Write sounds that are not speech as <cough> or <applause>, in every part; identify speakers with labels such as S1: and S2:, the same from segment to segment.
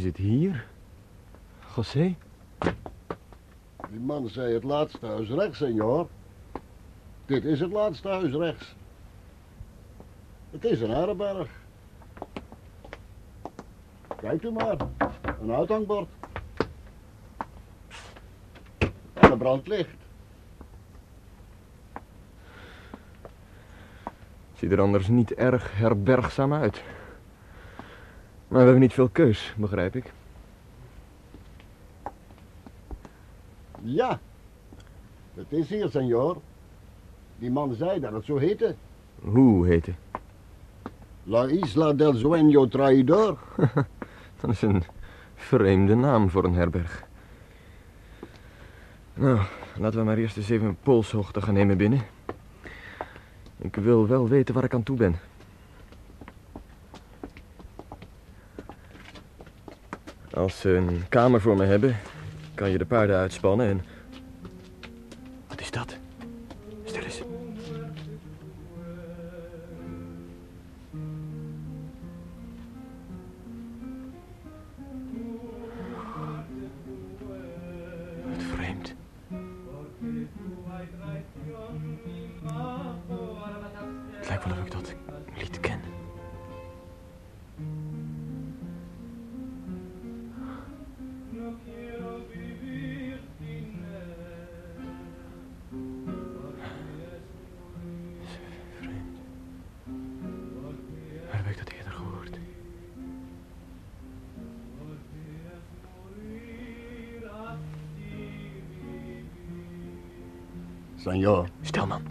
S1: Is het hier? José?
S2: Die man zei het laatste huis rechts, senor. Dit is het laatste huis rechts. Het is een herberg. Kijkt u maar. Een uithangbord. En een brandlicht.
S1: Ziet er anders niet erg herbergzaam uit. Maar we hebben niet veel keus, begrijp ik.
S2: Ja. Het is hier, senor. Die man zei dat het zo heette.
S1: Hoe heet het?
S2: La Isla del Sueño Traidor. <laughs>
S1: Dat is een vreemde naam voor een herberg. Nou, laten we maar eerst eens even een polshoogte gaan nemen binnen. Ik wil wel weten waar ik aan toe ben. Als ze een kamer voor me hebben, kan je de paarden uitspannen en...
S2: Senor.
S1: Stil.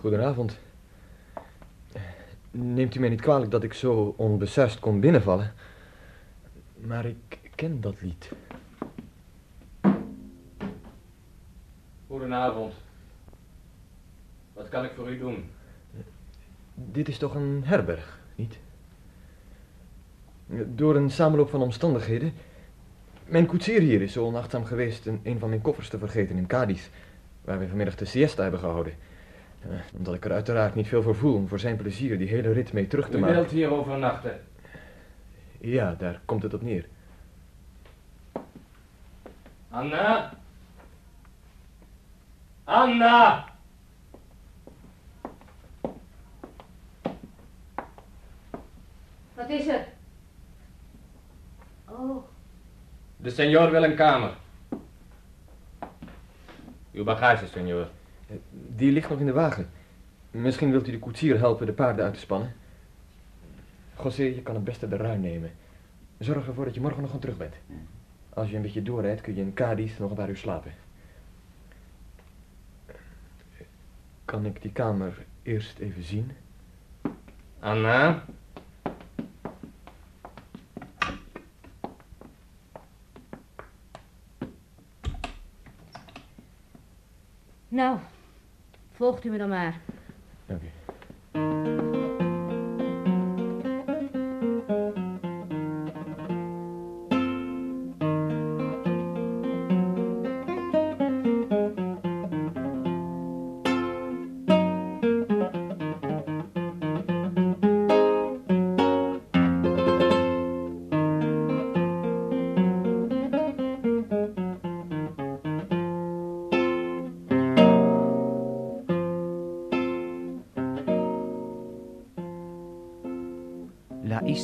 S1: Goedenavond. Neemt u mij niet kwalijk dat ik zo onbesuist kon binnenvallen. Maar ik ken dat lied.
S3: Goedenavond. Wat kan ik voor u doen?
S1: Dit is toch een herberg, niet? Door een samenloop van omstandigheden. Mijn koetsier hier is zo onachtzaam geweest een, een van mijn koffers te vergeten in Cadiz, waar we vanmiddag de siesta hebben gehouden. Eh, omdat ik er uiteraard niet veel voor voel om voor zijn plezier die hele rit mee terug te
S3: U
S1: maken.
S3: wilt hier overnachten.
S1: Ja, daar komt het op neer.
S3: Anna? Anna!
S4: Wat is er? Oh,
S3: De senor wil een kamer. Uw bagage, senor.
S1: Die ligt nog in de wagen. Misschien wilt u de koetsier helpen de paarden uit te spannen. José, je kan het beste de ruin nemen. Zorg ervoor dat je morgen nog aan terug bent. Als je een beetje doorrijdt, kun je in Cadiz nog een paar uur slapen. Kan ik die kamer eerst even zien?
S3: Anna?
S4: nou, volgt u me dan maar.
S1: Dank u.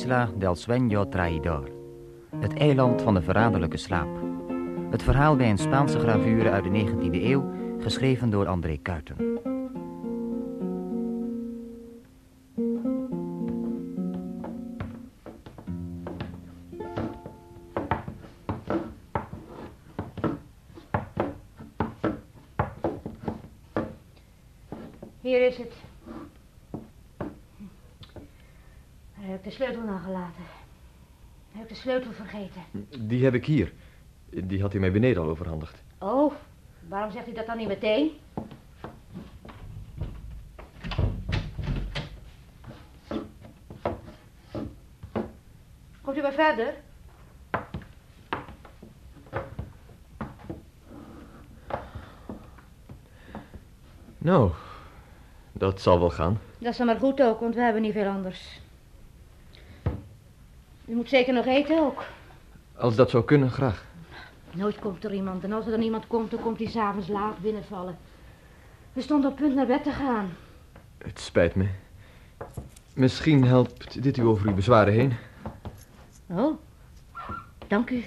S5: Isla del Sueño Traidor. Het eiland van de verraderlijke slaap. Het verhaal bij een Spaanse gravure uit de 19e eeuw, geschreven door André Kuiten.
S1: Die heb ik hier. Die had hij mij beneden al overhandigd.
S4: Oh, waarom zegt u dat dan niet meteen? Komt u maar verder?
S1: Nou, dat zal wel gaan.
S4: Dat is dan maar goed ook, want we hebben niet veel anders. U moet zeker nog eten ook.
S1: Als dat zou kunnen, graag.
S4: Nooit komt er iemand. En als er dan iemand komt, dan komt hij s'avonds laat binnenvallen. We stonden op punt naar bed te gaan.
S1: Het spijt me. Misschien helpt dit u over uw bezwaren heen.
S4: Oh, dank u.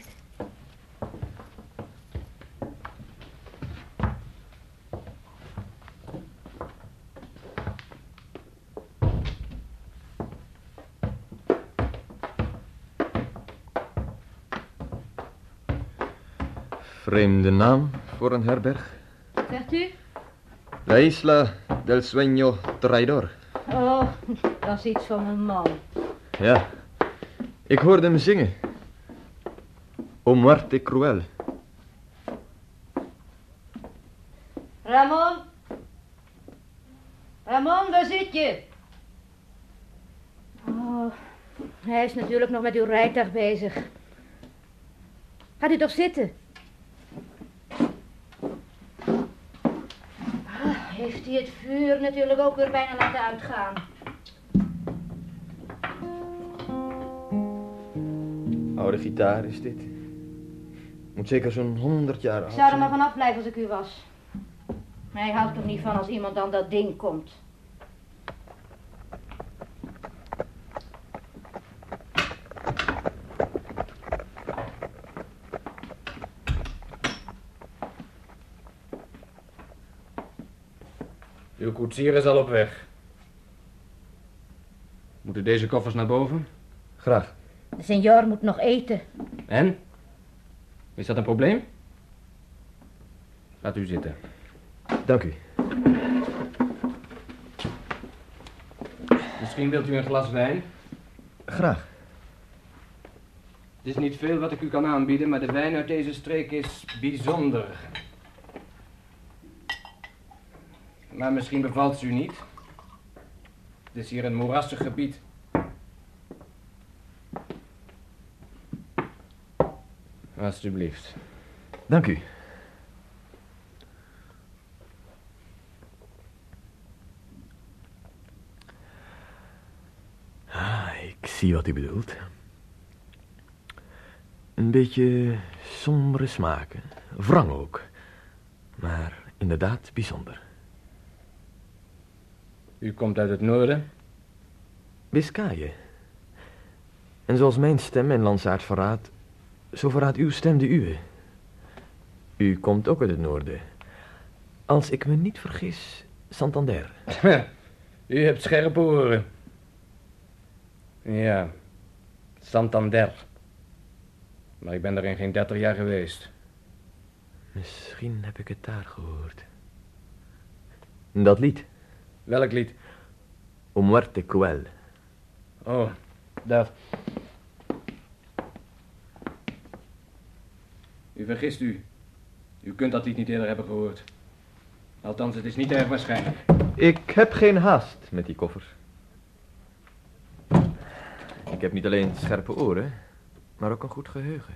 S1: Vreemde naam voor een herberg.
S4: Zegt u?
S1: La Isla del Sueño Traidor.
S4: Oh, dat is iets van een man.
S1: Ja, ik hoorde hem zingen. O muerte cruel.
S4: Ramon? Ramon, waar zit je? Oh, hij is natuurlijk nog met uw rijtuig bezig. Gaat u toch zitten? Ah, heeft hij het vuur natuurlijk ook weer bijna laten uitgaan.
S1: Oude gitaar is dit. Moet zeker zo'n honderd jaar
S4: Ik
S1: oud
S4: zou er maar vanaf blijven als ik u was. Maar hij houdt er niet van als iemand aan dat ding komt.
S6: Koetsier is al op weg. Moeten deze koffers naar boven?
S1: Graag.
S4: De senor moet nog eten.
S6: En? Is dat een probleem? Laat u zitten.
S1: Dank u.
S6: Misschien wilt u een glas wijn?
S1: Graag.
S6: Het is niet veel wat ik u kan aanbieden, maar de wijn uit deze streek is bijzonder. Maar misschien bevalt ze u niet. Het is hier een moerassig gebied. Alsjeblieft.
S1: Dank u. Ah, ik zie wat u bedoelt. Een beetje sombere smaken. Wrang ook. Maar inderdaad bijzonder.
S6: U komt uit het noorden?
S1: Biscayen. En zoals mijn stem mijn landsaard verraadt, zo verraadt uw stem de uwe. U komt ook uit het noorden. Als ik me niet vergis, Santander. <laughs>
S6: U hebt scherpe oren. Ja, Santander. Maar ik ben er in geen dertig jaar geweest.
S1: Misschien heb ik het daar gehoord. Dat lied,
S6: Welk lied?
S1: O muerte cruel.
S6: Oh, dat. U vergist u. U kunt dat lied niet eerder hebben gehoord. Althans, het is niet erg waarschijnlijk.
S1: Ik heb geen haast met die koffers. Ik heb niet alleen scherpe oren, maar ook een goed geheugen.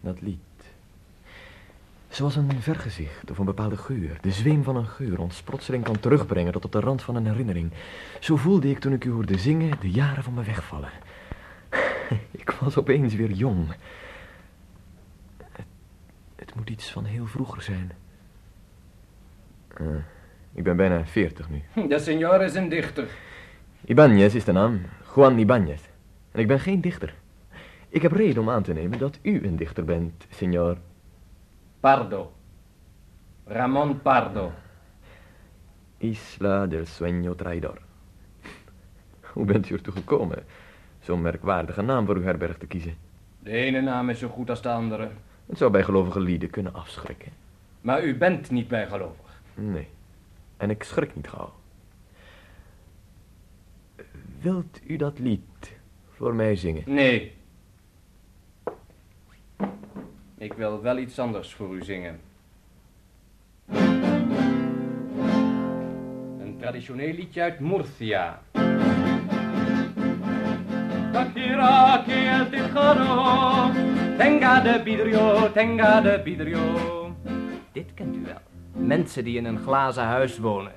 S1: Dat lied. Zoals een vergezicht of een bepaalde geur, de zweem van een geur ons plotseling kan terugbrengen tot op de rand van een herinnering. Zo voelde ik toen ik u hoorde zingen de jaren van me wegvallen. <laughs> Ik was opeens weer jong. Het, het moet iets van heel vroeger zijn. Eh, ik ben bijna veertig nu. <laughs>
S6: De senor is een dichter.
S1: Ibanez is de naam. Juan Ibáñez. En ik ben geen dichter. Ik heb reden om aan te nemen dat u een dichter bent, senor.
S6: Pardo. Ramon Pardo.
S1: Isla del Sueño Traidor. <laughs> Hoe bent u ertoe gekomen zo'n merkwaardige naam voor uw herberg te kiezen?
S6: De ene naam is zo goed als de andere.
S1: Het zou bijgelovige lieden kunnen afschrikken.
S6: Maar u bent niet bijgelovig.
S1: Nee. En ik schrik niet gauw. Wilt u dat lied voor mij zingen?
S6: Nee. Ik wil wel iets anders voor u zingen. Een traditioneel liedje uit Murcia. Shakira que el tejano tenga de vidrio, tenga de vidrio. Dit kent u wel. Mensen die in een glazen huis wonen.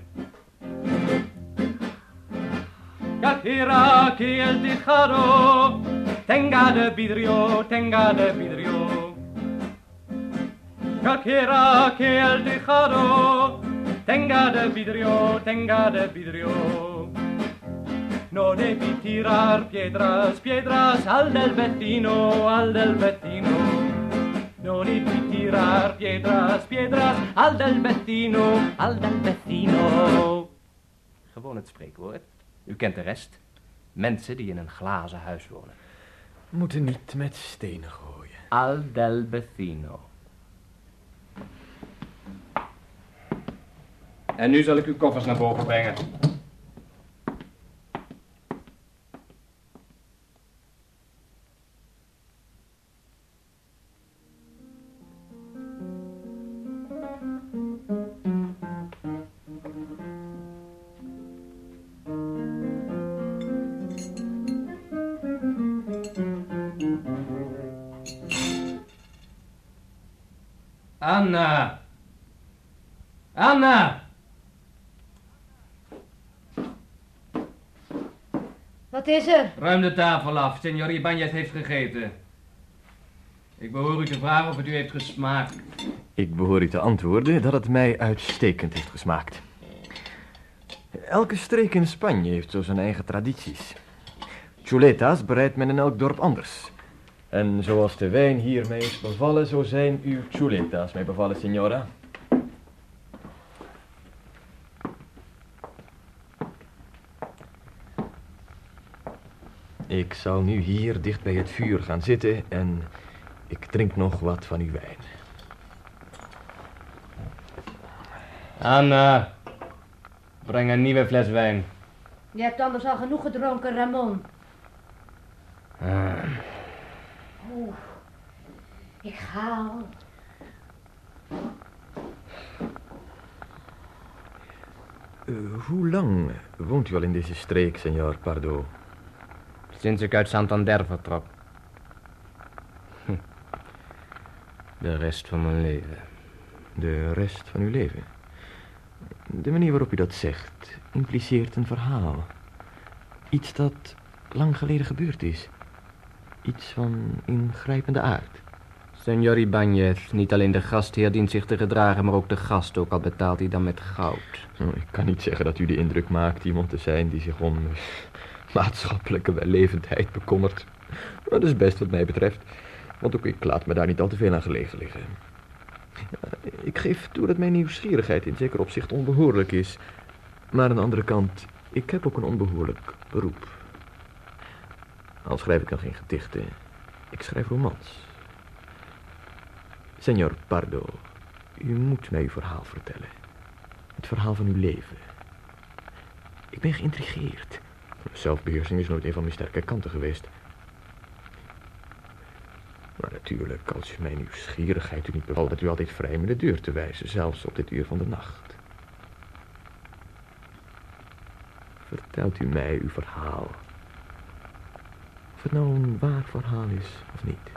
S6: Shakira que el tejano tenga de vidrio, tenga de vidrio. Shakira que el tejado tenga de vidrio, tenga de vidrio. No debi tirar piedras, piedras al del vecino, al del vecino. No debi tirar piedras, piedras al del vecino, al del vecino. Gewoon het spreekwoord. U kent de rest. Mensen die in een glazen huis wonen.
S1: Moeten niet met stenen gooien.
S6: Al del vecino. En nu zal ik uw koffers naar boven brengen.
S4: Wat is er?
S6: Ruim de tafel af. Senor Ibanez heeft gegeten. Ik behoor u te vragen of het u heeft gesmaakt.
S1: Ik behoor u te antwoorden dat het mij uitstekend heeft gesmaakt. Elke streek in Spanje heeft zo zijn eigen tradities. Chuletas bereidt men in elk dorp anders. En zoals de wijn hier mij is bevallen, zo zijn uw chuletas mij bevallen, signora. Ik zal nu hier dicht bij het vuur gaan zitten en ik drink nog wat van uw wijn.
S6: Anna, breng een nieuwe fles wijn.
S4: Je hebt anders al genoeg gedronken, Ramon. Oeh, ik ga al.
S1: Eh, hoe lang woont u al in deze streek, senor Pardo?
S6: Sinds ik uit Santander vertrok. Hm. De rest van mijn leven.
S1: De rest van uw leven? De manier waarop u dat zegt impliceert een verhaal. Iets dat lang geleden gebeurd is. Iets van ingrijpende aard.
S6: Senor Ibanez, niet alleen de gastheer dient zich te gedragen, maar ook de gast, ook al betaalt hij dan met goud.
S1: Nou, ik kan niet zeggen dat u de indruk maakt iemand te zijn die zich eh, maatschappelijke wellevendheid bekommert. Dat is best wat mij betreft, want ook ik laat me daar niet al te veel aan gelegen liggen. Ja, Ik geef toe dat mijn nieuwsgierigheid in zeker opzicht onbehoorlijk is. Maar aan de andere kant, ik heb ook een onbehoorlijk beroep. Al schrijf ik dan geen gedichten, ik schrijf romans. Senor Pardo, u moet mij uw verhaal vertellen. Het verhaal van uw leven. Ik ben geïntrigeerd. Zelfbeheersing is nooit een van mijn sterke kanten geweest. Maar natuurlijk, als u mijn nieuwsgierigheid u niet bevalt, bent u altijd vrij me de deur te wijzen, zelfs op dit uur van de nacht. Vertelt u mij uw verhaal. Of het nou een waar verhaal is of niet.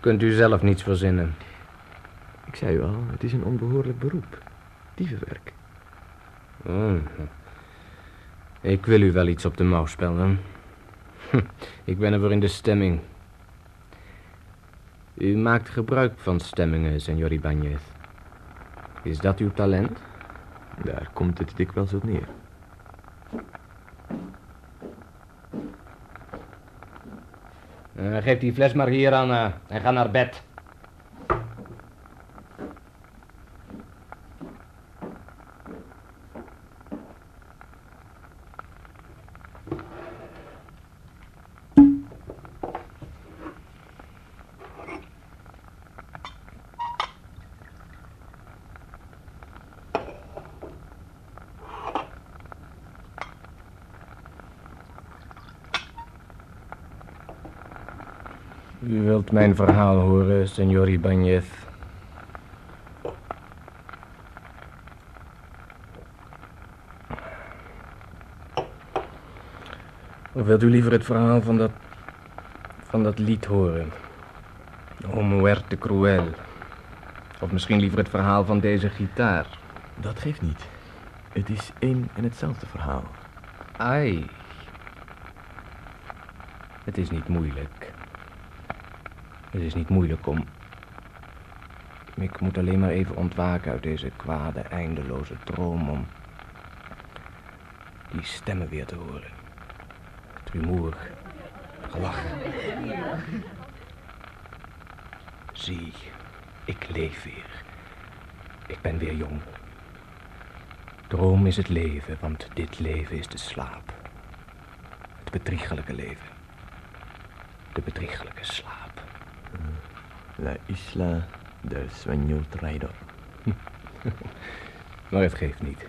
S6: Kunt u zelf niets verzinnen?
S1: Ik zei u al, het is een onbehoorlijk beroep. Dievenwerk.
S6: Oh. Ik wil u wel iets op de mouw spellen. <laughs> Ik ben er voor in de stemming. U maakt gebruik van stemmingen, senor Ibanez. Is dat uw talent?
S1: Daar komt het dikwijls op neer.
S6: Eh, geef die fles maar hier aan eh, en ga naar bed. Horen, senor Ibanez. Of wilt u liever het verhaal van dat... van dat lied horen? O muerte cruel. Of misschien liever het verhaal van deze gitaar.
S1: Dat geeft niet. Het is één en hetzelfde verhaal.
S6: Ai. Het is niet moeilijk. Het is niet moeilijk om... Ik moet alleen maar even ontwaken uit deze kwade, eindeloze droom om... die stemmen weer te horen. Het rumoer, gelach. Zie, ik leef weer. Ik ben weer jong. Droom is het leven, want dit leven is de slaap. Het bedriegelijke leven. De bedriegelijke slaap.
S1: La isla del sueño traidor.
S6: Maar het geeft niet.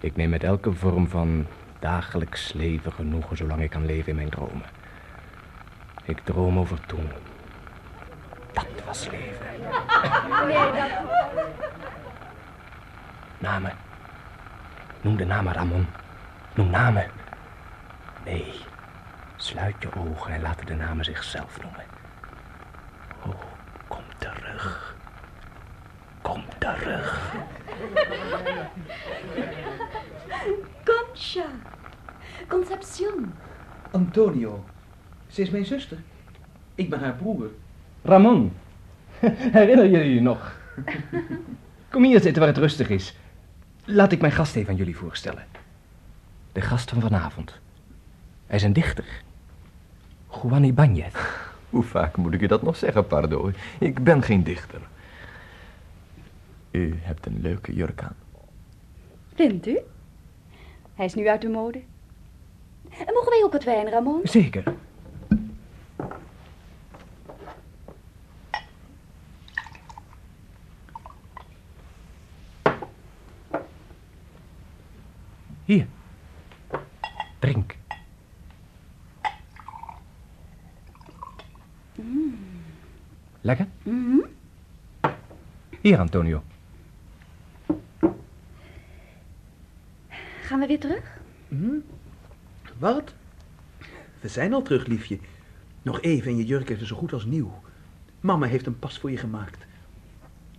S6: Ik neem met elke vorm van dagelijks leven genoegen zolang ik kan leven in mijn dromen. Ik droom over toen. Dat was leven. <laughs> Namen. Noem de namen, Ramon. Noem namen. Nee. Sluit je ogen en laat de namen zichzelf noemen. Oh, kom terug. Kom terug. <laughs>
S7: Concha. Concepcion.
S8: Antonio. Ze is mijn zuster. Ik ben haar broer.
S6: Ramon. <laughs> Herinner je je nog? <laughs> Kom hier zitten waar het rustig is. Laat ik mijn gast even aan jullie voorstellen. De gast van vanavond. Hij is een dichter. Juan Ibanez.
S1: Hoe vaak moet ik je dat nog zeggen, Pardo? Ik ben geen dichter. U hebt een leuke jurk aan.
S7: Vindt u? Hij is nu uit de mode. En mogen wij ook wat wijn, Ramon?
S6: Zeker. Hier. Drink. Lekker?
S7: Mhm.
S6: Hier, Antonio.
S7: Gaan we weer terug?
S8: Hm? Wat? We zijn al terug, liefje. Nog even en je jurk is er zo goed als nieuw. Mama heeft hem pas voor je gemaakt.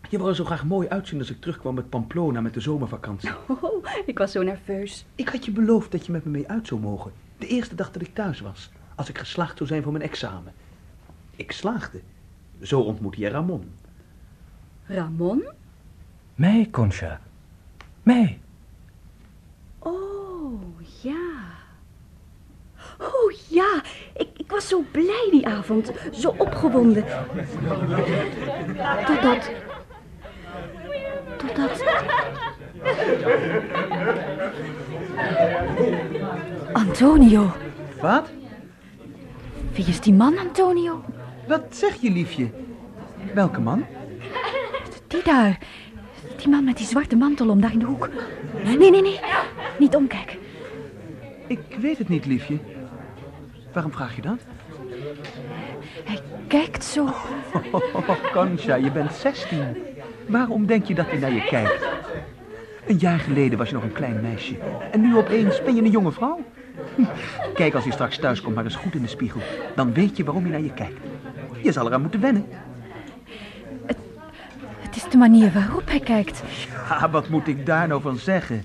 S8: Je wou er zo graag mooi uitzien als ik terugkwam met Pamplona met de zomervakantie. <laughs>
S7: Oh, ik was zo nerveus.
S8: Ik had je beloofd dat je met me mee uit zou mogen. De eerste dag dat ik thuis was. Als ik geslaagd zou zijn voor mijn examen. Ik slaagde. Zo ontmoette je Ramon.
S7: Ramon?
S6: Mij, Concha. Mij.
S7: Oh, ja. Oh, ja. Ik, ik was zo blij die avond. Zo opgewonden. Totdat... Totdat... Antonio.
S8: Wat?
S7: Wie is die man, Antonio?
S8: Wat zeg je, liefje? Welke man?
S7: Die daar. Die man met die zwarte mantel om daar in de hoek. Nee, nee, nee. Niet omkijken.
S8: Ik weet het niet, liefje. Waarom vraag je dat?
S7: Hij kijkt zo.
S8: Oh, je bent 16. Waarom denk je dat hij naar je kijkt? Een jaar geleden was je nog een klein meisje. En nu opeens ben je een jonge vrouw. Kijk als je straks thuis komt maar eens goed in de spiegel. Dan weet je waarom hij naar je kijkt. Je zal eraan moeten wennen.
S7: Het is de manier waarop hij kijkt.
S8: Wat moet ik daar nou van zeggen?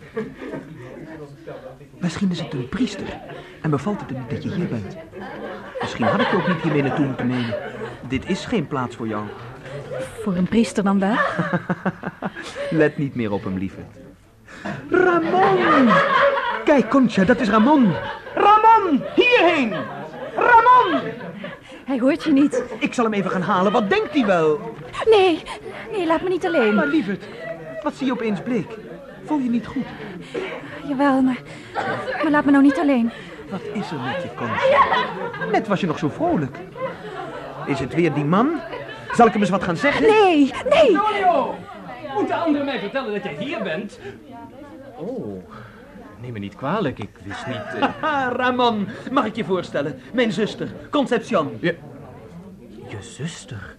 S8: Misschien is het een priester. En bevalt het hem niet dat je hier bent. Misschien had ik je ook niet hiermee naartoe moeten nemen. Dit is geen plaats voor jou.
S7: Voor een priester dan wel? <laughs>
S8: Let niet meer op hem, lieve. Ramon! Kijk, Concha, dat is Ramon. Ramon, hierheen! Ramon!
S7: Hij hoort je niet.
S8: Ik zal hem even gaan halen. Wat denkt hij wel?
S7: Nee, nee, laat me niet alleen.
S8: Maar lieverd, wat zie je opeens bleek? Voel je niet goed?
S7: Jawel, maar, maar laat me nou niet alleen.
S8: Wat is er met je, Concha? Net was je nog zo vrolijk. Is het weer die man? Zal ik hem eens wat gaan zeggen?
S7: Nee, nee.
S6: Antonio! Moeten anderen mij vertellen dat jij hier bent? Oh, neem me niet kwalijk. Ik wist niet... eh, <laughs>
S8: Haha, Ramon, mag ik je voorstellen? Mijn zuster, Concepcion.
S6: Je... Je zuster?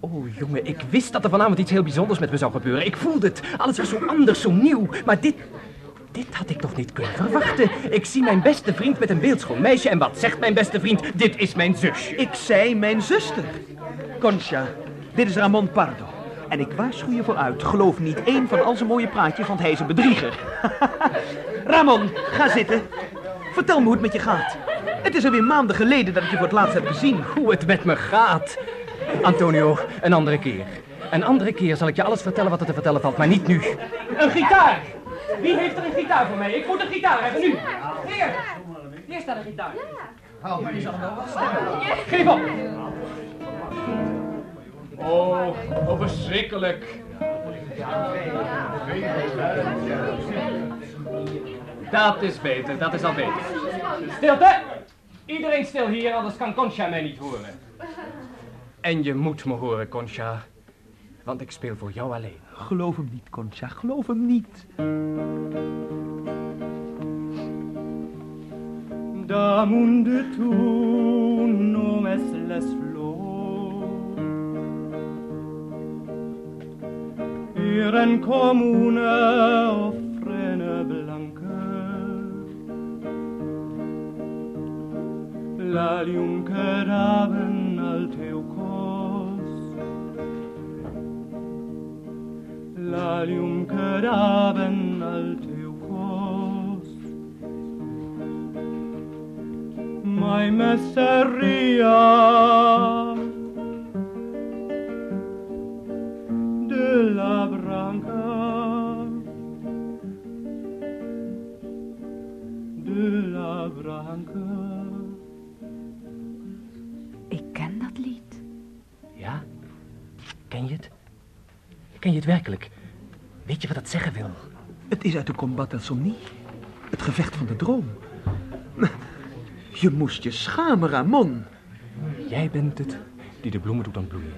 S6: Oh, jongen, ik wist dat er vanavond iets heel bijzonders met me zou gebeuren. Ik voelde het. Alles was zo anders, zo nieuw. Maar dit... Dit had ik toch niet kunnen verwachten. Ik zie mijn beste vriend met een beeldschoon meisje. En wat zegt mijn beste vriend? Dit is mijn zusje.
S8: Ik zei mijn zuster. Concha, dit is Ramon Pardo. En ik waarschuw je vooruit. Geloof niet één van al zijn mooie praatjes, want hij is een bedrieger. <laughs> Ramon, ga zitten. Vertel me hoe het met je gaat. Het is alweer maanden geleden dat ik je voor het laatst heb gezien.
S6: Hoe het met me gaat. Antonio, een andere keer. Een andere keer zal ik je alles vertellen wat er te vertellen valt, maar niet nu. Een gitaar! Wie heeft er een gitaar voor mij? Ik moet een gitaar hebben, nu! Hier! Hier staat een gitaar. Oh, wel wat stemmen. Geef op! Oh, oh, verschrikkelijk. Dat is beter, dat is al beter. Stilte! Iedereen stil hier, anders kan Concha mij niet horen. En je moet me horen, Concha. Want ik speel voor jou alleen.
S8: Geloof hem niet, Concha. Geloof hem niet.
S9: Damunde tu nomes les flor Ihren comune offrene blanke Lalium cadaven al teu Lalium cadaven al teu cos mai messeria de la branca de la branca
S7: Ik ken dat lied.
S6: Ja? Ken je het? Ken je het werkelijk? Weet je wat dat zeggen wil?
S8: Het is uit de Combat Insomnie. Het gevecht van de droom. <laughs> Je moest je schamen, Ramon.
S6: Jij bent het die de bloemen doet ontbloeien.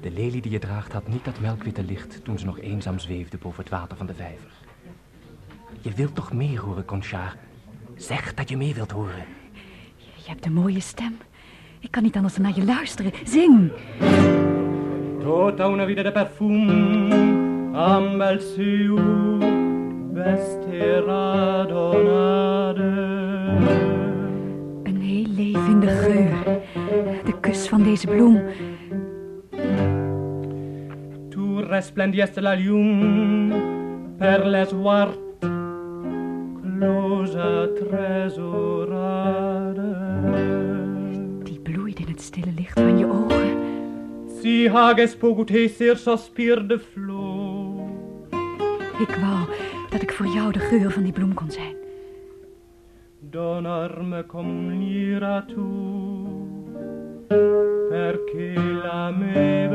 S6: De lelie die je draagt had niet dat melkwitte licht toen ze nog eenzaam zweefde boven het water van de vijver. Je wilt toch meer horen, Concha? Zeg dat je meer wilt horen.
S7: Je hebt een mooie stem. Ik kan niet anders dan naar je luisteren. Zing.
S9: Tota una vita de perfum am bel seu vestera donade
S7: Een heel levende geur. De kus van deze bloem.
S9: tu resplendieste la lium per les wart closa
S7: Die bloeit in het stille licht van je ogen.
S9: si hages pogut ser sospir de flo
S7: Ik wou dat ik voor jou de geur van die bloem kon zijn.
S9: donarme com lira tu perché la
S7: Maar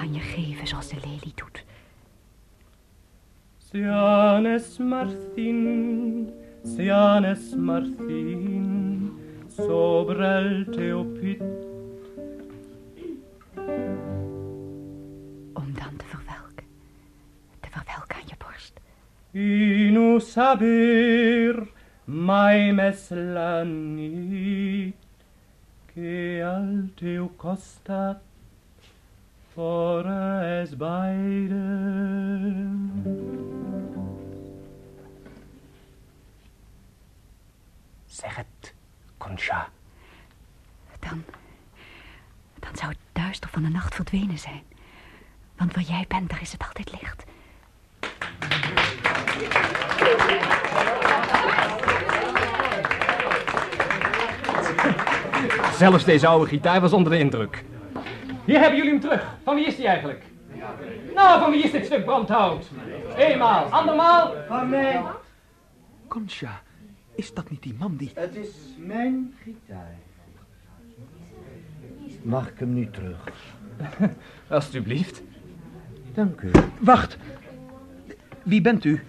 S7: aan je geven zoals de lelie doet.
S9: Sianes Martin, Sianes Martin, sobre el teu pit in saber mai mes la nit che al teu costat fora es beide
S6: Zeg het, Concha.
S7: Dan, dan zou het duister van de nacht verdwenen zijn. Want waar jij bent, daar is het altijd licht.
S6: Zelfs deze oude gitaar was onder de indruk. Hier hebben jullie hem terug. Van wie is die eigenlijk? Nou, van wie is dit stuk brandhout? Eenmaal, andermaal. Van mij.
S8: Concha, Is dat niet die man die...
S10: Het is mijn gitaar. Mag ik hem nu terug? <laughs>
S6: Alsjeblieft.
S10: Dank u.
S8: Wacht. Wie bent u?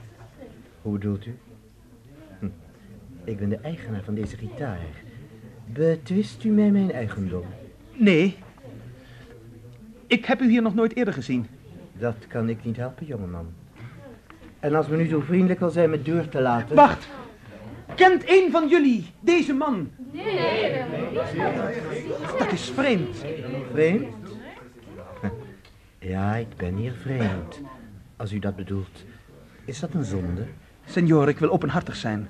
S10: Hoe bedoelt u? Hm. Ik ben de eigenaar van deze gitaar. Betwist u mij mijn eigendom?
S8: Nee. Ik heb u hier nog nooit eerder gezien.
S10: Dat kan ik niet helpen, jongeman. En als men u zo vriendelijk wil zijn met deur te laten...
S8: Wacht! Kent een van jullie deze man?
S4: Nee, nee,
S8: Dat is vreemd.
S10: Vreemd? <laughs> Ja, ik ben hier vreemd. Als u dat bedoelt. Is dat een zonde?
S8: Senor, ik wil openhartig zijn.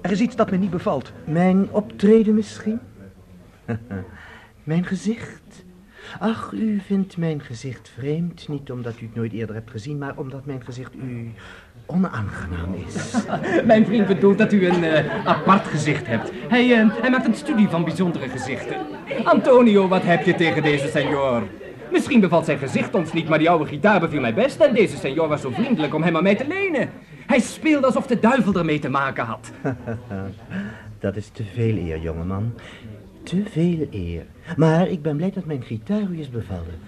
S8: Er is iets dat me niet bevalt.
S10: Mijn optreden misschien? <laughs> mijn gezicht? Ach, u vindt mijn gezicht vreemd. Niet omdat u het nooit eerder hebt gezien, maar omdat mijn gezicht u onaangenaam is. <laughs>
S6: Mijn vriend bedoelt dat u een eh, apart gezicht hebt. Hij, eh, hij maakt een studie van bijzondere gezichten. Antonio, wat heb je tegen deze senor? Misschien bevalt zijn gezicht ons niet, maar die oude gitaar beviel mij best... en deze senor was zo vriendelijk om hem aan mij te lenen. Hij speelde alsof de duivel ermee te maken had. <laughs>
S10: dat is te veel eer, jongeman. Te veel eer. Maar ik ben blij dat mijn gitaar u is bevallen.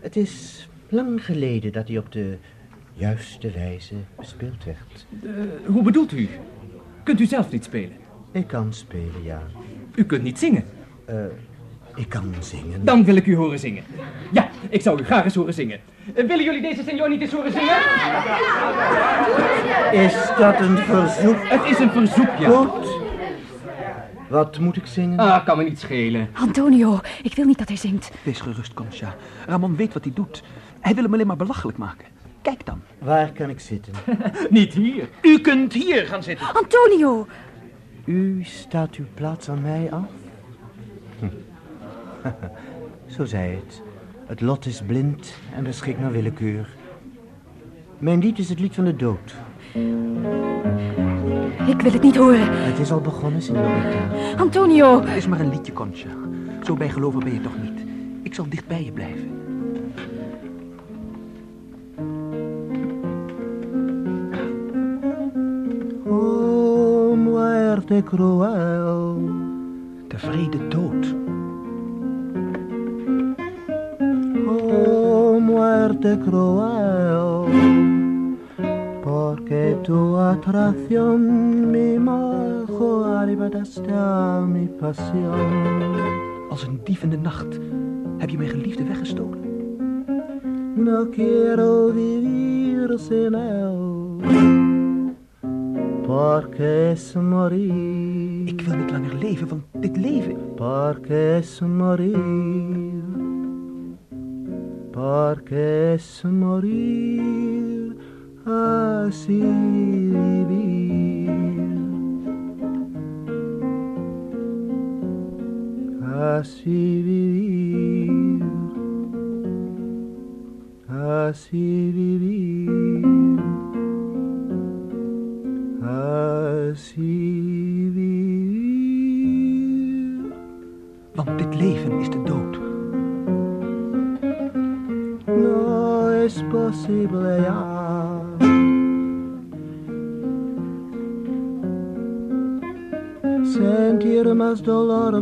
S10: Het is lang geleden dat hij op de juiste wijze bespeeld werd.
S6: Hoe bedoelt u? Kunt u zelf niet spelen?
S10: Ik kan spelen, ja.
S6: U kunt niet zingen?
S10: Uh, ik kan zingen.
S6: Dan wil ik u horen zingen. Ja, ik zou u graag eens horen zingen. Uh, willen jullie deze senor niet eens horen zingen?
S10: Is dat een verzoek?
S6: Het is een verzoek, ja.
S10: Goed. Wat moet ik zingen?
S6: Ah, kan me niet schelen.
S7: Antonio, ik wil niet dat hij zingt.
S8: Wees gerust, Concha. Ramon weet wat hij doet. Hij wil hem alleen maar belachelijk maken. Kijk dan.
S10: Waar kan ik zitten? <laughs>
S6: niet hier.
S8: U kunt hier gaan zitten.
S7: Antonio!
S10: U staat uw plaats aan mij af? Hm. <laughs> Zo zei het. Het lot is blind en beschikt naar willekeur. Mijn lied is het lied van de dood.
S7: Ik wil het niet horen.
S10: Het is al begonnen, signorita.
S7: Antonio!
S8: Het is maar een liedje, Concha. Zo bijgeloven ben je toch niet. Ik zal dicht bij je blijven.
S10: Oh, muerte cruel.
S8: De vrede dood.
S10: Muerte cruel. Porque tu atracción mi majo arribadaste a mi pasión.
S8: Als een dief in de nacht heb je mijn geliefde weggestolen.
S10: No quiero vivir sin él. Porque es morir.
S8: Ik wil niet langer leven, want dit leven...
S10: Porque es morir. Porque es morir. Así vivir. Así vivir. Así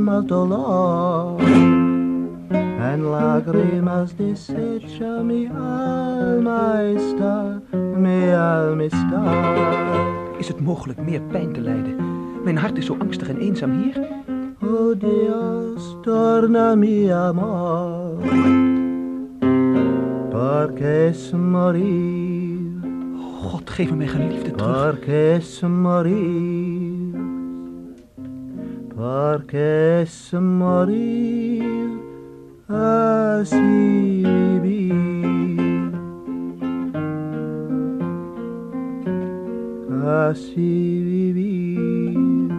S10: más dolor. En lágrimas desecha mi alma está, mi alma está.
S8: Is het mogelijk meer pijn te lijden? Mijn hart is zo angstig en eenzaam hier.
S10: Oh Dios, torna mi amor. Porque es morir.
S8: God, geef me mijn geliefde terug.
S10: Porque es morir. Es morir. Así vivir. Así vivir.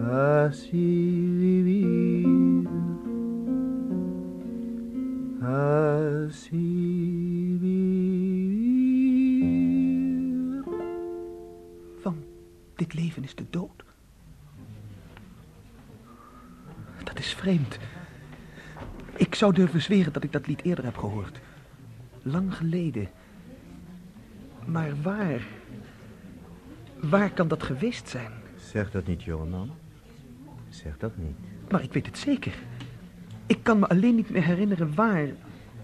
S10: Así vivir. Así
S8: dit leven is de dood. Dat is vreemd. Ik zou durven zweren dat ik dat lied eerder heb gehoord. Lang geleden. Maar waar? Waar kan dat geweest zijn?
S10: Zeg dat niet, jongeman. Zeg dat niet.
S8: Maar ik weet het zeker. Ik kan me alleen niet meer herinneren waar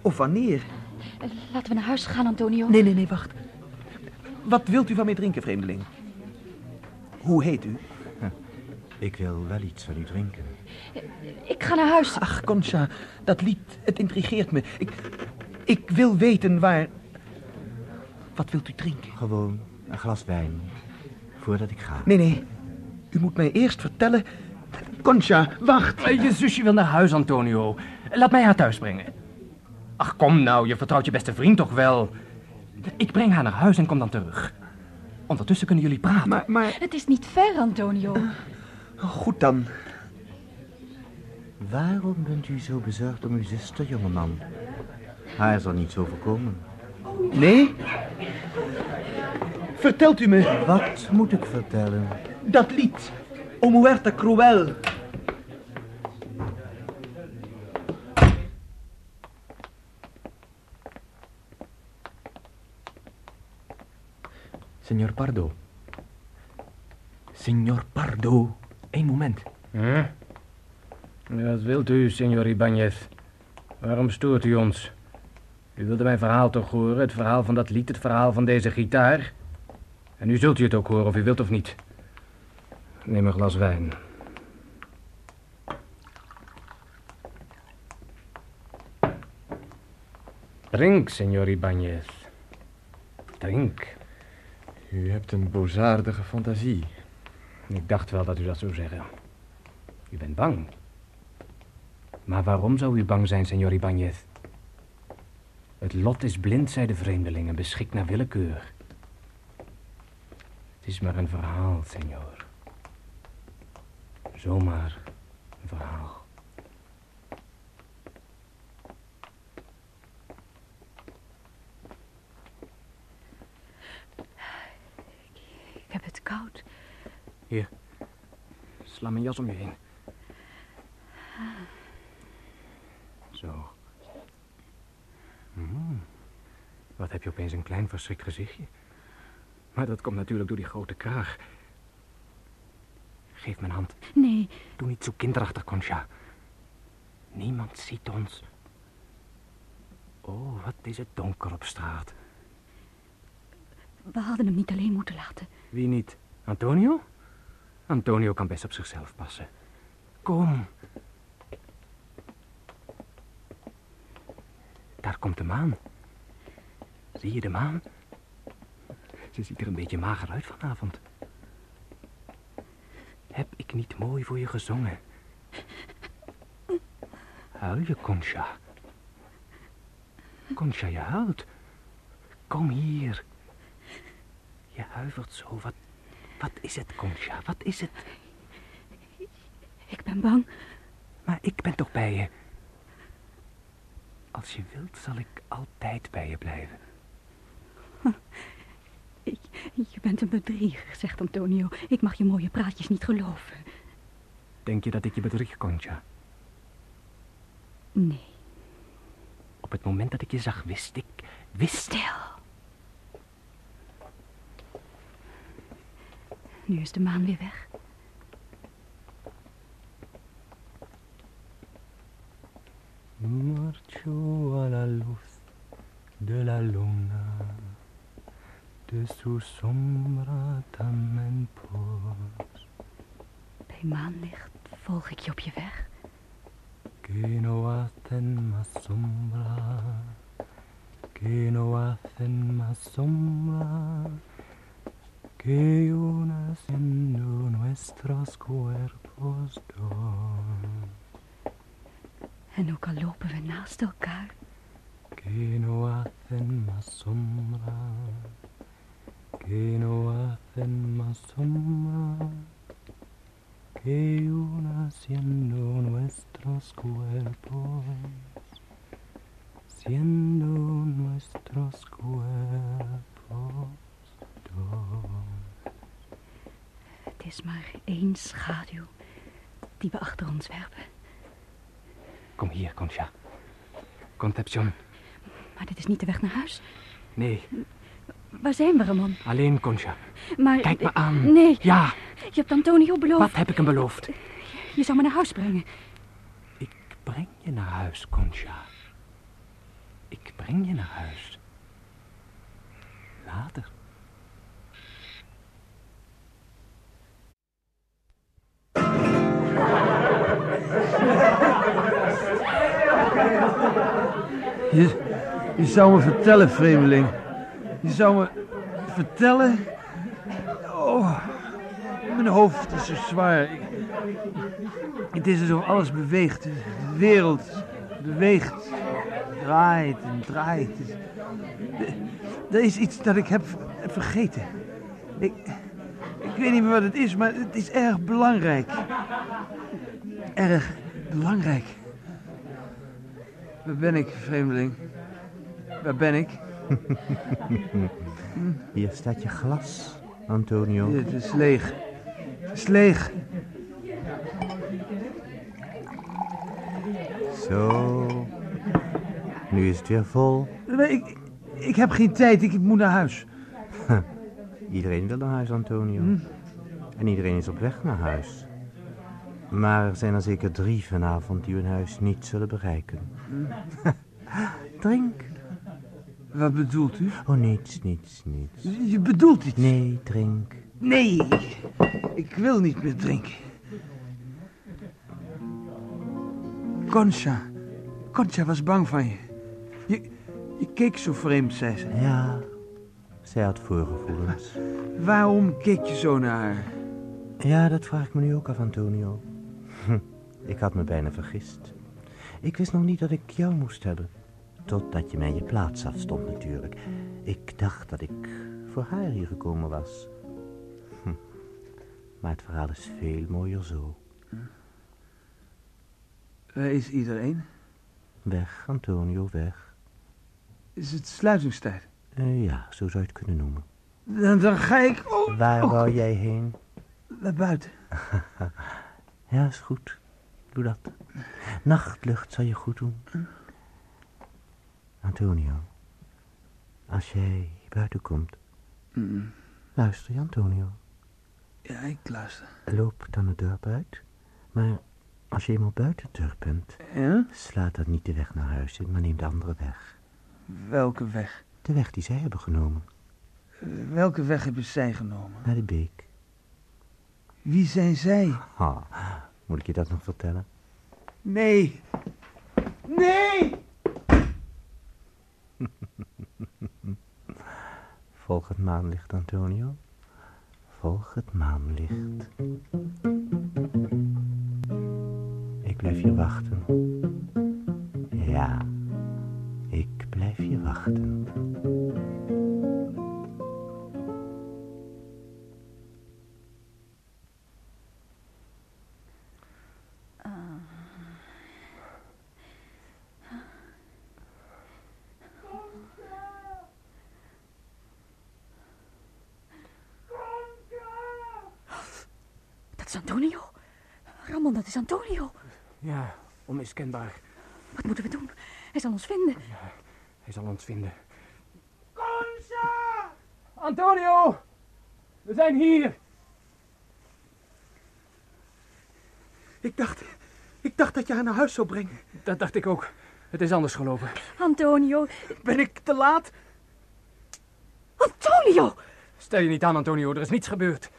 S8: of wanneer.
S7: Laten we naar huis gaan, Antonio.
S8: Nee, nee, nee, wacht. Wat wilt u van mij drinken, vreemdeling? Hoe heet u?
S10: Ik wil wel iets van u drinken.
S7: Ik ga naar huis.
S8: Ach, Concha, dat lied, het intrigeert me. Ik, ik wil weten waar... Wat wilt u drinken?
S10: Gewoon een glas wijn. Voordat ik ga.
S8: Nee, nee. U moet mij eerst vertellen... Concha, wacht.
S6: Eh, Je zusje wil naar huis, Antonio. Laat mij haar thuis brengen. Ach, kom nou, je vertrouwt je beste vriend toch wel. Ik breng haar naar huis en kom dan terug. Ondertussen kunnen jullie praten.
S8: Maar, maar...
S7: Het is niet ver, Antonio.
S8: Goed dan.
S10: Waarom bent u zo bezorgd om uw zuster, jongeman? Haar zal niets overkomen.
S8: Nee? Vertelt u me...
S10: Wat moet ik vertellen?
S8: Dat lied. O muerta cruel.
S1: Signor Pardo. Signor Pardo. Eén moment.
S6: Hm? Wat wilt u, signor Ibanez? Waarom stoort u ons? U wilde mijn verhaal toch horen? Het verhaal van dat lied, het verhaal van deze gitaar? En nu zult u het ook horen, of u wilt of niet. Neem een glas wijn. Drink, signor Ibanez. Drink.
S1: U hebt een bozaardige fantasie.
S6: Ik dacht wel dat u dat zou zeggen. U bent bang. Maar waarom zou u bang zijn, senor Ibanez? Het lot is blind, zei de vreemdeling, en beschikt naar willekeur. Het is maar een verhaal, senor. Zomaar een verhaal.
S7: Ik heb het koud.
S6: Hier, sla mijn jas om je heen. Zo. Hmm. Wat heb je opeens een klein verschrikt gezichtje? Maar dat komt natuurlijk door die grote kraag. Geef mijn hand.
S7: Nee,
S6: Doe niet zo kinderachtig, Concha. Niemand ziet ons. Oh, wat is het donker op straat.
S7: we hadden hem niet alleen moeten laten.
S6: Wie niet? Antonio? Antonio kan best op zichzelf passen. Kom. Daar komt de maan. Zie je de maan? Ze ziet er een beetje mager uit vanavond. Heb ik niet mooi voor je gezongen? Huil je, Concha? Concha, je huilt. Kom hier. Je huivert zo. Wat, wat is het, Concha? Wat is het?
S7: Ik ben bang.
S6: Maar ik ben toch bij je. Als je wilt, zal ik altijd bij je blijven. <laughs>
S7: Je bent een bedrieger, zegt Antonio. Ik mag je mooie praatjes niet geloven.
S6: Denk je dat ik je bedrieg, Concha?
S7: Nee.
S6: Op het moment dat ik je zag, wist ik... Wist...
S7: Stil. Nu is de maan weer weg.
S9: Marchó a la luz de la luna, de su sombra también pos,
S7: Bij maanlicht volg ik je op je weg.
S9: que no hacen más sombra, que no hacen más sombra, que una siendo nuestros cuerpos dos.
S7: En ook al lopen we naast elkaar,
S9: que no hacen más sombra, que no hacen más sombra, que una siendo nuestros cuerpos, siendo nuestros cuerpos dos.
S7: het is maar één schaduw die we achter ons werpen.
S6: Kom hier, Concha. Concepcion.
S7: Maar dit is niet de weg naar huis.
S6: Nee,
S7: Waar zijn we, Ramon?
S6: Alleen, Concha.
S7: Maar...
S6: Kijk me aan.
S7: Nee.
S6: Ja.
S7: Je hebt Antonio beloofd.
S6: Wat heb ik hem beloofd?
S7: Je zou me naar huis brengen.
S6: Ik breng je naar huis, Concha. Ik breng je naar huis.
S8: Zou me vertellen, vreemdeling. Je zou me vertellen... Oh, mijn hoofd is zo zwaar. Het is alsof alles beweegt. De wereld beweegt. Draait en draait. Er is iets dat ik heb, heb vergeten. Ik, ik weet niet meer wat het is, maar het is erg belangrijk. Erg belangrijk. Waar ben ik, vreemdeling? Waar ben ik? <laughs>
S10: Hier staat je glas, Antonio.
S8: Het is leeg. Het is leeg.
S10: Zo. Nu is het weer vol.
S8: Ik, ik heb geen tijd, ik moet naar huis. <laughs>
S10: Iedereen wil naar huis, Antonio.
S8: Hm.
S10: En iedereen is op weg naar huis. Maar er zijn er zeker drie vanavond die hun huis niet zullen bereiken. <laughs> Drink.
S8: Wat bedoelt u?
S10: Oh, niets, niets, niets.
S8: Je bedoelt iets?
S10: Nee, drink.
S8: Nee, ik wil niet meer drinken. Concha. Concha was bang van je. Je, je keek zo vreemd, zei ze.
S10: Ja, zij had voorgevoelens.
S8: Waarom keek je zo naar haar?
S10: Ja, dat vraag ik me nu ook af, Antonio. <laughs> Ik had me bijna vergist. Ik wist nog niet dat ik jou moest hebben. Totdat je mij je plaats afstond natuurlijk. Ik dacht dat ik voor haar hier gekomen was. Hm. Maar het verhaal is veel mooier zo.
S8: Waar is iedereen?
S10: Weg, Antonio, weg.
S8: Is het sluitingstijd?
S10: Eh, ja, zo zou je het kunnen noemen.
S8: Dan, dan ga ik... Oh,
S10: Waar
S8: oh,
S10: wou jij heen?
S8: Naar buiten. <laughs>
S10: Ja, is goed. Doe dat. Nachtlucht zal je goed doen. Antonio, als jij buiten komt,
S8: Mm,
S10: luister je, Antonio.
S8: Ja, ik luister.
S10: Loop dan het dorp uit. Maar als je eenmaal buiten het dorp bent,
S8: Ja?
S10: slaat dan niet de weg naar huis in, maar neem de andere weg.
S8: Welke weg?
S10: De weg die zij hebben genomen,
S8: welke weg hebben zij genomen?
S10: naar de beek.
S8: Wie zijn zij?
S10: Ha, moet ik je dat nog vertellen?
S8: Nee. Nee!
S10: Volg het maanlicht, Antonio. Volg het maanlicht. Ik blijf je wachten. Ja, ik blijf je wachten.
S7: Is Antonio.
S6: Ja, onmiskenbaar.
S7: Wat moeten we doen? Hij zal ons vinden.
S6: Hij zal ons vinden. Antonio! We zijn hier!
S8: Ik dacht... Ik dacht dat je haar naar huis zou brengen.
S6: Dat dacht ik ook. Het is anders gelopen.
S7: Antonio.
S8: Ben ik te laat?
S7: Antonio!
S6: Stel je niet aan, Antonio. Er is niets gebeurd.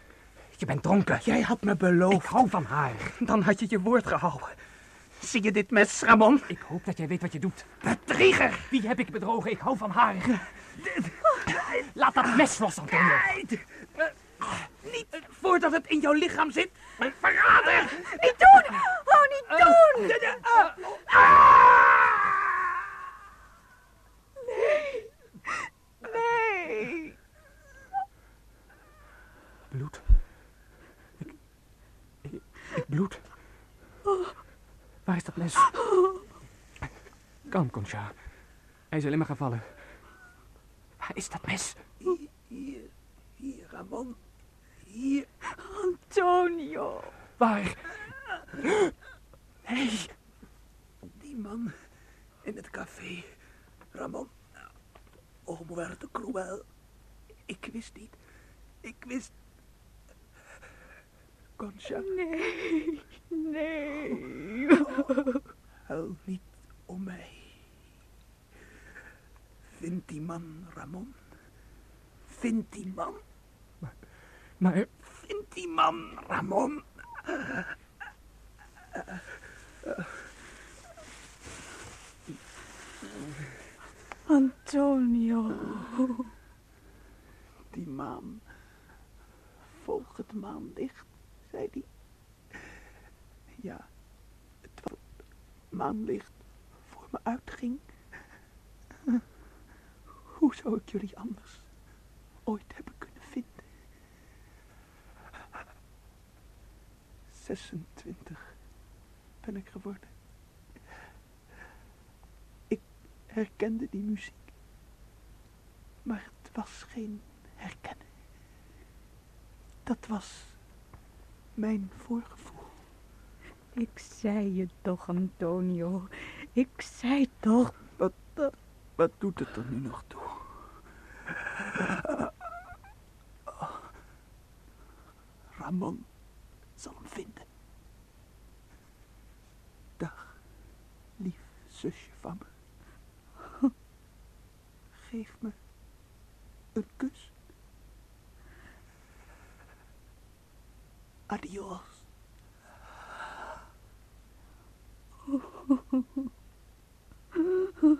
S6: Je bent dronken.
S8: Jij had me beloofd.
S6: Ik hou van haar.
S8: Dan had je je woord gehouden. Zie je dit mes, Ramon?
S6: Ik hoop dat jij weet wat je doet.
S8: Bedrieger!
S6: Wie heb ik bedrogen? Ik hou van haar. Laat dat mes los, Antonio.
S8: Niet voordat het in jouw lichaam zit. Verrader!
S7: Niet doen! Oh, niet doen! Nee! Nee!
S6: Bloed. Bloed. Waar is dat mes? Kalm, Concha. Hij is alleen maar gevallen. Waar is dat mes?
S8: Hier, hier, Ramon. Hier.
S7: Antonio!
S6: Waar? Nee.
S8: Die man in het café. Ramon. Humberto Cruel. Ik wist niet. Ik wist... Concha.
S7: Nee, nee.
S8: Oh, huil niet om mij. Vind die man, Ramon. Vind die man.
S6: Maar... maar...
S8: Vind die man, Ramon.
S7: Antonio.
S8: Die maan. Volg het maanlicht, zei. Ja, het het maanlicht voor me uitging. Hoe zou ik jullie anders ooit hebben kunnen vinden? 26 ben ik geworden. Ik herkende die muziek. Maar het was geen herkennen. Dat was mijn voorgevoel.
S7: Ik zei je toch, Antonio. Ik zei toch...
S8: Wat, wat doet het er nu nog toe? Ramon zal hem vinden. Dag, lief zusje van me. Geef me een kus. Adios. <laughs>
S6: Jij?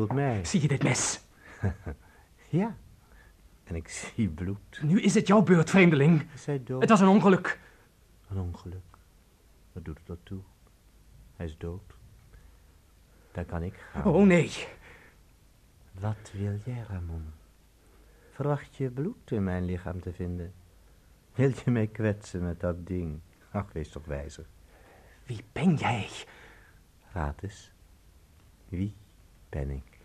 S10: Bedoelt mij?
S6: Zie je dit mes? <laughs>
S10: ja, en ik zie bloed.
S6: Nu is het jouw beurt, vreemdeling.
S10: Is hij dood?
S6: Het was een ongeluk.
S10: Een ongeluk? Wat doet het ertoe? Hij is dood. Daar kan ik gaan.
S6: Oh, nee.
S10: Wat wil jij, Ramon? Verwacht je bloed in mijn lichaam te vinden? Wil je mij kwetsen met dat ding? Ach, wees toch wijzer.
S6: Wie ben jij?
S10: Raad eens. Wie ben ik?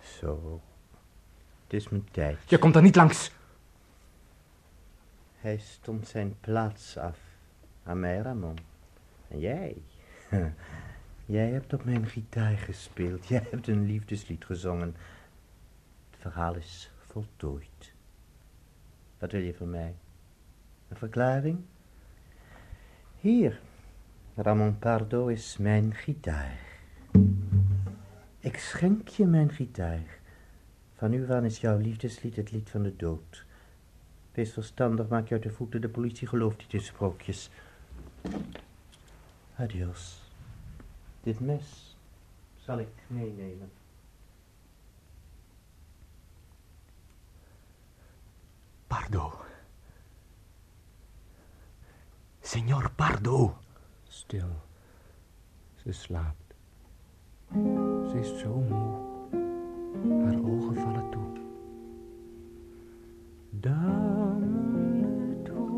S10: Zo. Het is mijn tijd.
S6: Je komt er niet langs.
S10: Hij stond zijn plaats af. Aan mij, Ramon. En jij? <laughs> Jij hebt op mijn gitaar gespeeld. Jij hebt een liefdeslied gezongen. Het verhaal is voltooid. Wat wil je van mij? Een verklaring? Hier, Ramon Pardo is mijn gitaar. Ik schenk je mijn gitaar. Van nu aan is jouw liefdeslied het lied van de dood. Wees verstandig, maak je uit de voeten, de politie gelooft niet in sprookjes. Adios. Dit mes zal ik meenemen.
S6: Pardo. Signor Pardo. Stil. Ze slaapt. Ze is zo moe. Haar ogen vallen toe. Damne tu,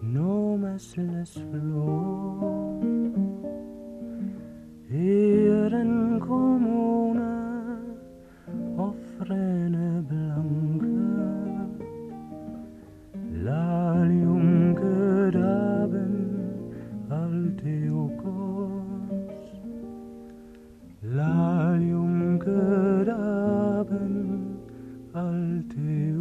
S6: no más les flor. Eren como una al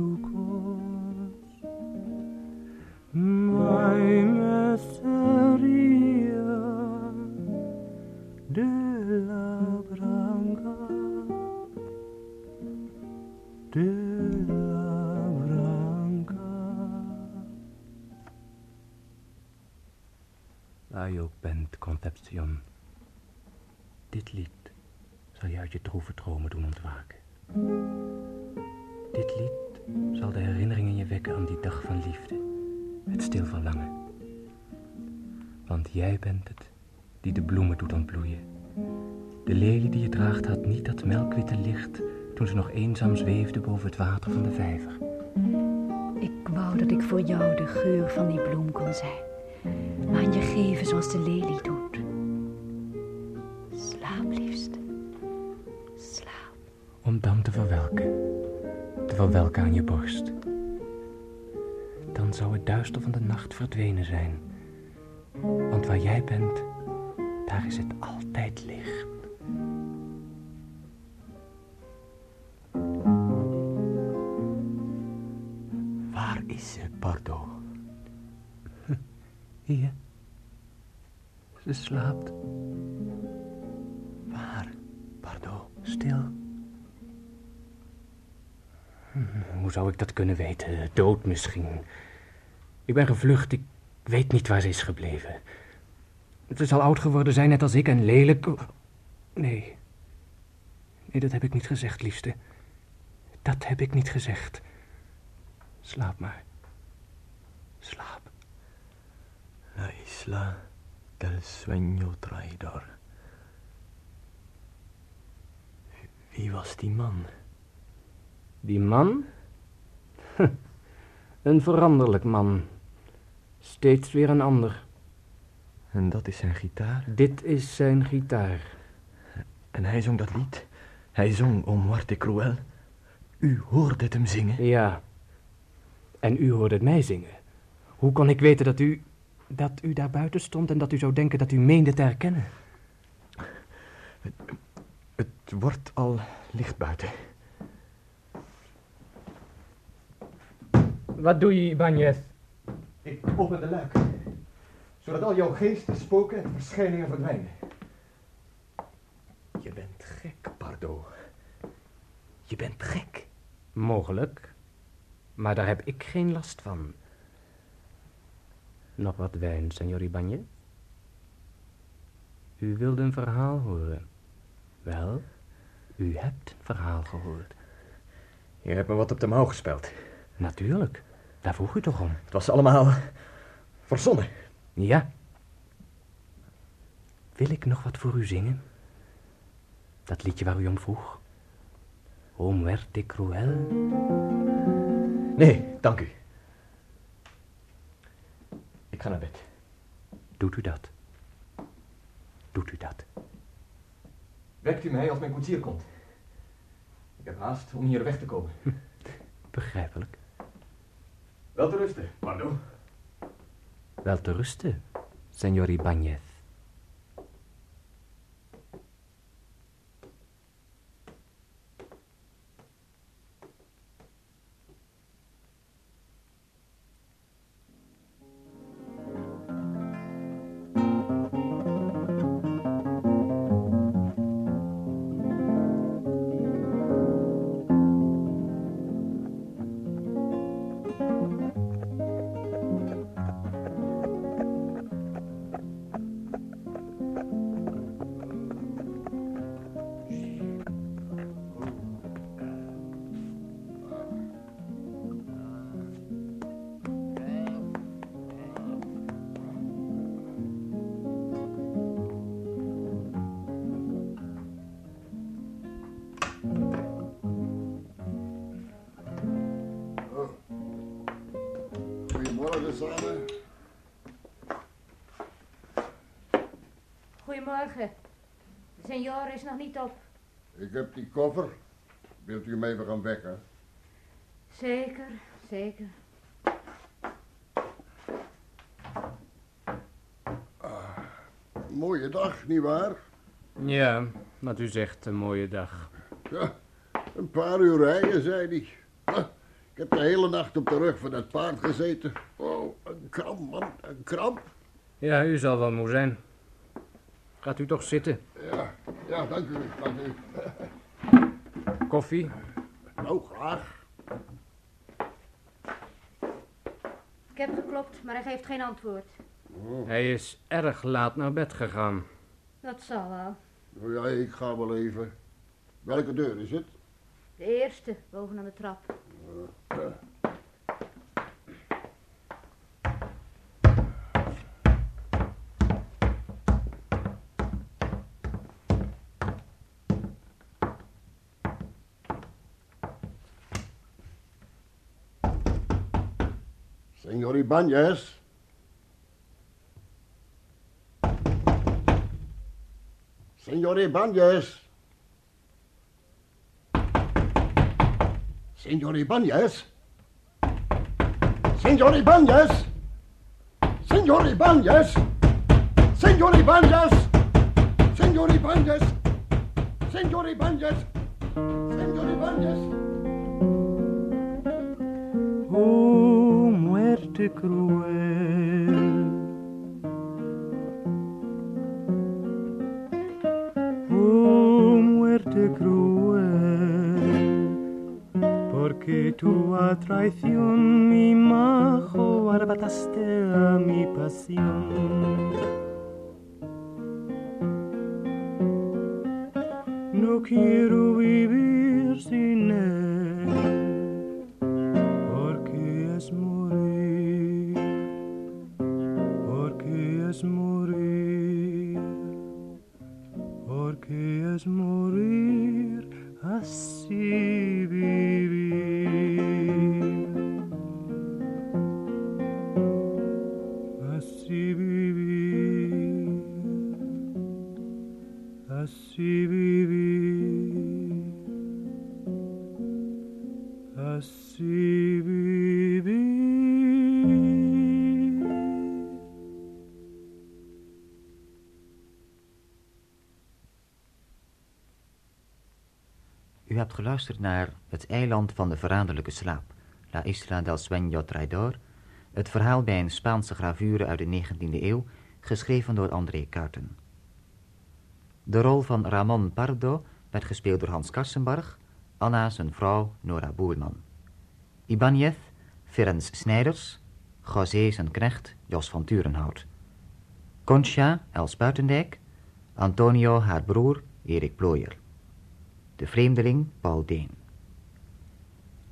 S6: jij bent het die de bloemen doet ontbloeien. De lelie die je draagt had niet dat melkwitte licht toen ze nog eenzaam zweefde boven het water van de vijver.
S7: Ik wou dat ik voor jou de geur van die bloem kon zijn. Aan je geven zoals de lelie doet. Slaap, liefste. Slaap.
S6: Om dan te verwelken. Te verwelken aan je borst. Dan zou het duister van de nacht verdwenen zijn. Waar jij bent, daar is het altijd licht. Waar is ze, Pardo? <laughs> Hier. Ze slaapt. Waar, Pardo? Stil. Hm, Hoe zou ik dat kunnen weten? Dood misschien. Ik ben gevlucht, ik weet niet waar ze is gebleven. Ze zal oud geworden zijn, net als ik, en lelijk. Nee. Nee, dat heb ik niet gezegd, liefste. Dat heb ik niet gezegd. Slaap maar. Slaap.
S1: La isla del sueño traidor. Wie was die man?
S6: Die man? Een veranderlijk man. Steeds weer een ander.
S1: En dat is zijn gitaar?
S6: Dit is zijn gitaar.
S1: En hij zong dat lied? Hij zong O Muerte Cruel? U hoorde het hem zingen?
S6: Ja. En u hoorde het mij zingen. Hoe kon ik weten dat u... dat u daar buiten stond en dat u zou denken dat u meende te herkennen?
S1: Het wordt al licht buiten.
S6: Wat doe je, Ibanez?
S1: Ik open de luik. Zodat al jouw geesten, spoken en verschijningen verdwijnen. Je bent gek, Pardo. Je bent gek.
S6: Mogelijk. Maar daar heb ik geen last van. Nog wat wijn, senor Ibanez? U wilde een verhaal horen. Wel, u hebt een verhaal gehoord.
S1: Je hebt me wat op de mouw gespeeld.
S6: Natuurlijk, daar vroeg u toch om.
S1: Het was allemaal verzonnen.
S6: Ja. Wil ik nog wat voor u zingen? Dat liedje waar u om vroeg. O muerte cruel.
S1: Nee, dank u. Ik ga naar bed.
S6: Doet u dat? Doet u dat?
S1: Wekt u mij als mijn koetsier komt. Ik heb haast om hier weg te komen. <laughs>
S6: Begrijpelijk.
S1: Wel te rusten, Pardo.
S6: Wel te rusten, senor Ibanez. Zegt, een mooie dag.
S2: Ja, een paar uur rijden, zei hij. Ik heb de hele nacht op de rug van het paard gezeten. Oh, een kramp, man, een kramp.
S6: Ja, u zal wel moe zijn. Gaat u toch zitten?
S2: Ja, ja, dank u, dank u.
S6: Koffie?
S2: Nou, graag.
S4: Ik heb geklopt, maar hij geeft geen antwoord.
S6: Hij is erg laat naar bed gegaan.
S4: Dat zal wel.
S2: Ja, ik ga wel even. Welke deur is het?
S4: De eerste, boven aan de trap.
S2: Senor Ibanez. señor Ibáñez. Señor Ibáñez. Señor Ibáñez. Señor Ibáñez. Señor Ibáñez. Señor Ibáñez. Señor Ibáñez.
S6: Oh, muerte cruel. Muerte cruel. Porque tu a traición mi majo arrebataste a mi pasión. No quiero vivir sin él, porque es morir, porque es morir, porque es morir
S5: see. Geluisterd naar Het eiland van de verraderlijke slaap, La Isla del Sueño Traidor, het verhaal bij een Spaanse gravure uit de 19e eeuw, geschreven door André Kuiten. De rol van Ramon Pardo werd gespeeld door Hans Karsenbarg, Anna zijn vrouw Nora Boerman. Ibanez, Ferenc Snijders, José zijn knecht Jos van Turenhout. Concha, Els Buitendijk, Antonio haar broer Erik Plooyer. De vreemdeling Paul Deen.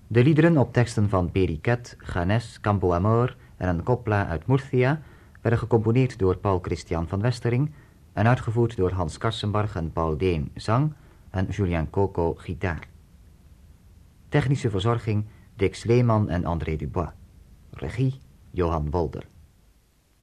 S5: De liederen op teksten van Periquet, Ganes, Campo Amor en een copla uit Murcia werden gecomponeerd door Paul Christian van Westering en uitgevoerd door Hans Karsenbarg en Paul Deen zang en Julien Coco gitaar. Technische verzorging Dick Sleeman en André Dubois. Regie Johan Wolder.